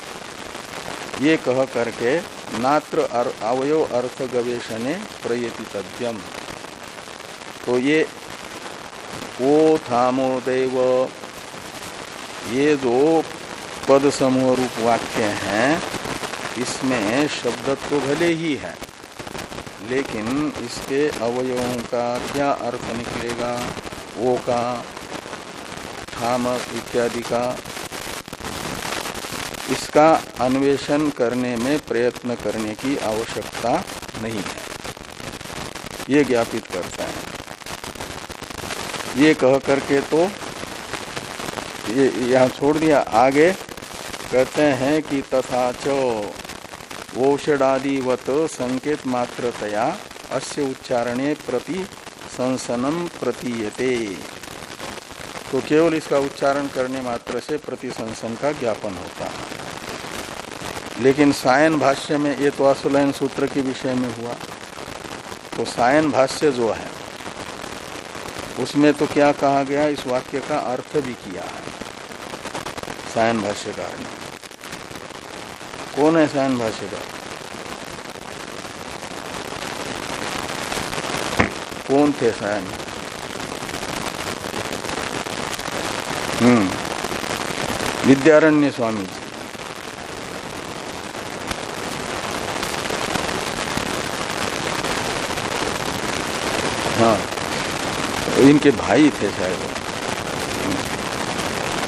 ये कह करके नात्र अवयव अर्थ गवेषणे प्रयति तद्यम तो ये, ओ थामो देव, ये जो पद समूह रूप वाक्य हैं, इसमें शब्द तो भले ही है। लेकिन इसके अवयवों का क्या अर्थ निकलेगा? वो का थामक इत्यादि का। इसका अन्वेषण करने में प्रयत्न करने की आवश्यकता नहीं है। ये ज्ञापित करता है। ये कह करके तो ये यहाँ छोड़ दिया। आगे कहते हैं कि तथा चो औषधादिवत संकेत मात्रतया अस्य उच्चारणे प्रति संसनम प्रतीयते। तो केवल इसका उच्चारण करने मात्र से प्रतिसंसन का ज्ञापन होता है। लेकिन सायन भाष्य में ये तो असुलयन सूत्र के विषय में हुआ। तो सायन भाष्य जो है, उसमें तो क्या कहा गया, इस वाक्य का अर्थ भी किया है। सायन भाष्यकार ने। कौन है सायन भाष्यकार कौन थे सायन हम्म। विद्यारण्य स्वामी जी। हाँ। इनके भाई थे शायद।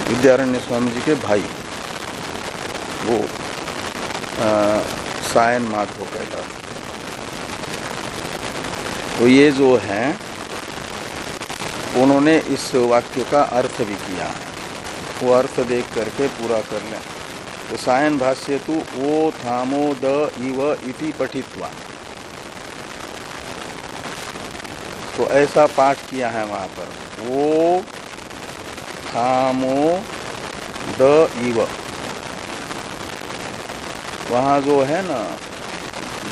विद्यारण्य स्वामी जी के भाई। सायन माधव कहता तो ये जो है, उन्होंने इस वाक्य का अर्थ भी किया। है वो अर्थ देख करके पूरा कर लें। तो सायन भाष्य तो ओ थामो द इव इति पठित्वा। तो ऐसा पाठ किया है वहाँ पर। ओ थामो द इव। वहाँ जो है ना,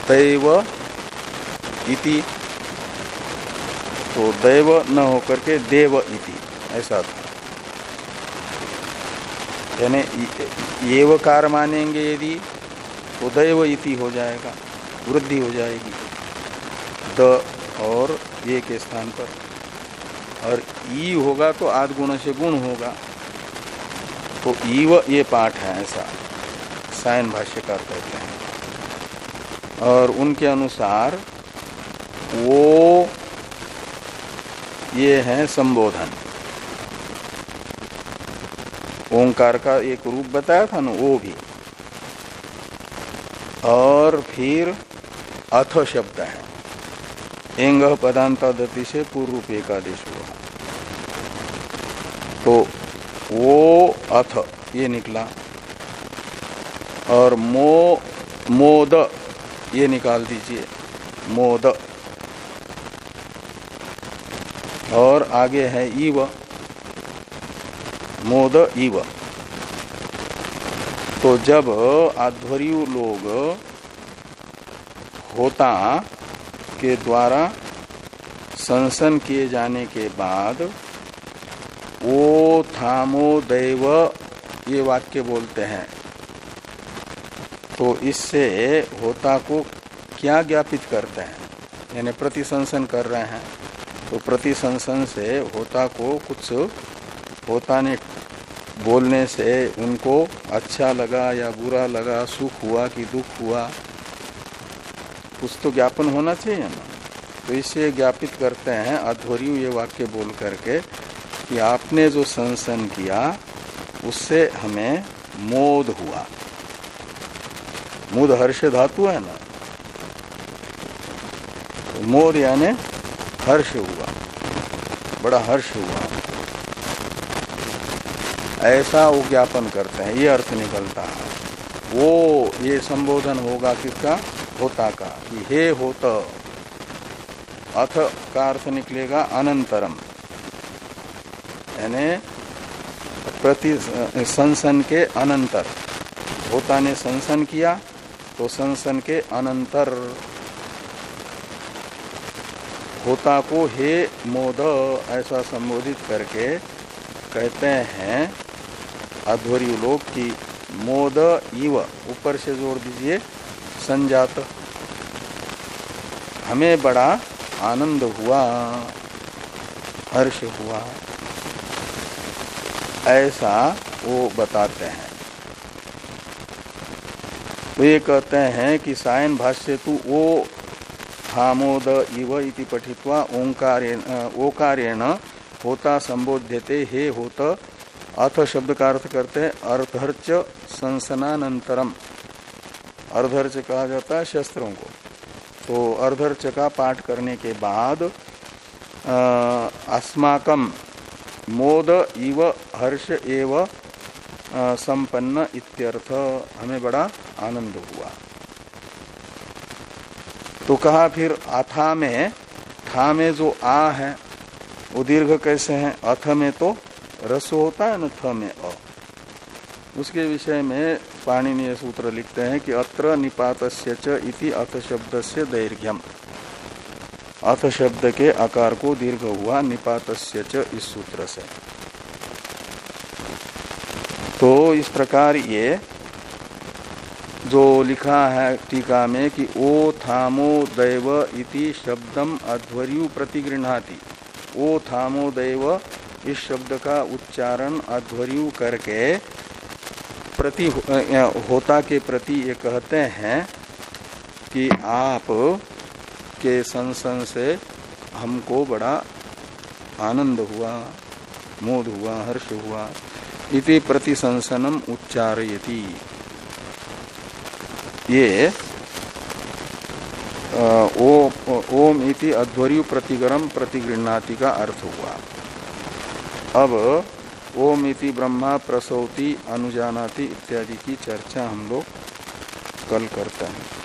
दैव इति। तो दैव न होकर के देव इति, ऐसा था। यानी एवकार मानेंगे यदि तो दैव इति हो जाएगा, वृद्धि हो जाएगी। द और ये के स्थान पर। और ई होगा तो आद गुण से गुण होगा। तो ईव ये पाठ है ऐसा। सायन भाष्यकार कहते हैं। और उनके अनुसार वो ये है संबोधन। ओंकार का एक रूप बताया था ना, वो भी। और फिर अथ शब्द है। एंग पदांता दति से पूर्व रूप एकादेश हुआ। तो वो अथ, ये निकला। और मो, मोद, ये निकाल दीजिए। मोद। और आगे है ईव। मोद, ईव। तो जब आध्वर्यु लोग होता के द्वारा संसन किए जाने के बाद, ओ थामो दैव, ये वाक्य बोलते हैं। तो इससे होता को क्या ज्ञापित करते हैं? यानी प्रतिसंसन कर रहे हैं। तो प्रतिसंसन से होता को कुछ होता ने बोलने से उनको अच्छा लगा या बुरा लगा, सुख हुआ कि दुख हुआ, कुछ तो ज्ञापन होना चाहिए ना। तो इससे ज्ञापित करते हैं अध्वर्यु ये वाक्य बोल करके कि आपने जो संसन किया, उससे हमें मोद हुआ। मुद हर्ष धातु है ना? तो मोद यानी हर्ष हुआ। बड़ा हर्ष हुआ। ऐसा वो ज्ञापन करते हैं, ये अर्थ निकलता है। वो, ये संबोधन होगा किसका? होता का, कि हे होत, अथ का अर्थ निकलेगा अनंतरम। यानी प्रति संसन के अनंतर, होता ने संसन किया तो संसन के अनंतर होता को हे मोद ऐसा संबोधित करके कहते हैं, अध्वर्यु लोग की मोद इव, ऊपर से जोड़ दीजिए, संजात। हमें बड़ा आनंद हुआ, हर्ष हुआ। ऐसा वो बताते हैं। तो ये कहते हैं कि सायन भाष्य तु ओ थामोद इव इति पठित्वा ओंकारेण होता संबोध्यते, हे होत। अथ शब्द का अर्थ करते हैं, अर्धर्च संसनानंतरम अर्धर्च कहा जाता है शस्त्रों को। तो अर्धर्च का पाठ करने के बाद अस्माकम मोद इव हर्ष एव संपन्न इत्यर्थ। हमें बड़ा आनंद हुआ। तो कहा फिर अथा में, था में जो आ है, वो दीर्घ कैसे है? अथ में तो रस होता है, न थ में अ। उसके विषय में पाणिनीय सूत्र लिखते हैं कि अत्र निपात इति अथ शब्द से दैर्घ्यम। अथ शब्द के आकार को दीर्घ हुआ निपात इस सूत्र से। तो इस प्रकार ये जो लिखा है टीका में कि ओ थामो दैव इति शब्दम अध्वर्यु प्रतिगृहाती ओ थामो दैव इस शब्द का उच्चारण अध्वर्यु करके प्रति होता के प्रति ये कहते हैं कि आप के संसन से हमको बड़ा आनंद हुआ, मोद हुआ, हर्ष हुआ। इति प्रतिशंसनम उच्चारयति। ये ओम इति अध्वर्यु प्रतिगरम प्रतिगृहणाति का अर्थ हुआ। अब, ओम इति ब्रह्मा प्रसौति अनुजानाति इत्यादि की चर्चा हम लोग कल करते हैं।